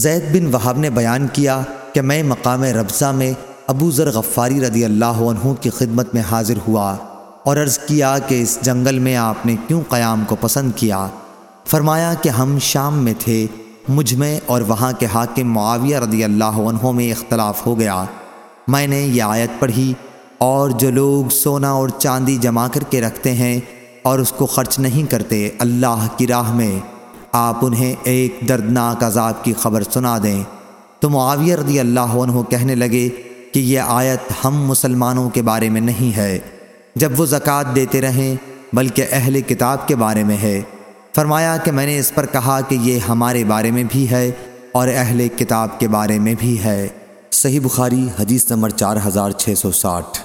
زید بن وہاب نے بیان کیا کہ میں مقام ربضہ میں ابو ذر غفاری رضی اللہ عنہ کی خدمت میں حاضر ہوا اور عرض کیا کہ اس جنگل میں آپ نے کیوں قیام کو پسند کیا؟ فرمایا کہ ہم شام میں تھے، مجھ میں اور وہاں کے حاکم معاویہ رضی اللہ عنہ میں اختلاف ہو گیا۔ میں نے یہ آیت پڑھی، اور جو لوگ سونا اور چاندی جما کر کے رکھتے ہیں اور اس کو خرچ نہیں کرتے اللہ کی راہ میں آپ انہیں ایک دردناک عذاب کی خبر سنا دیں۔ تو معاویہ رضی اللہ عنہ کہنے لگے کہ یہ آیت ہم مسلمانوں کے بارے میں نہیں ہے۔ جب وہ زکوٰۃ دیتے رہیں، بلکہ اہل کتاب کے بارے میں ہے۔ فرمایا کہ میں نے اس پر کہا کہ یہ ہمارے بارے میں بھی ہے اور اہل کتاب کے بارے میں بھی ہے۔ صحیح بخاری، حدیث نمبر چار ہزار چھ سو ساٹھ۔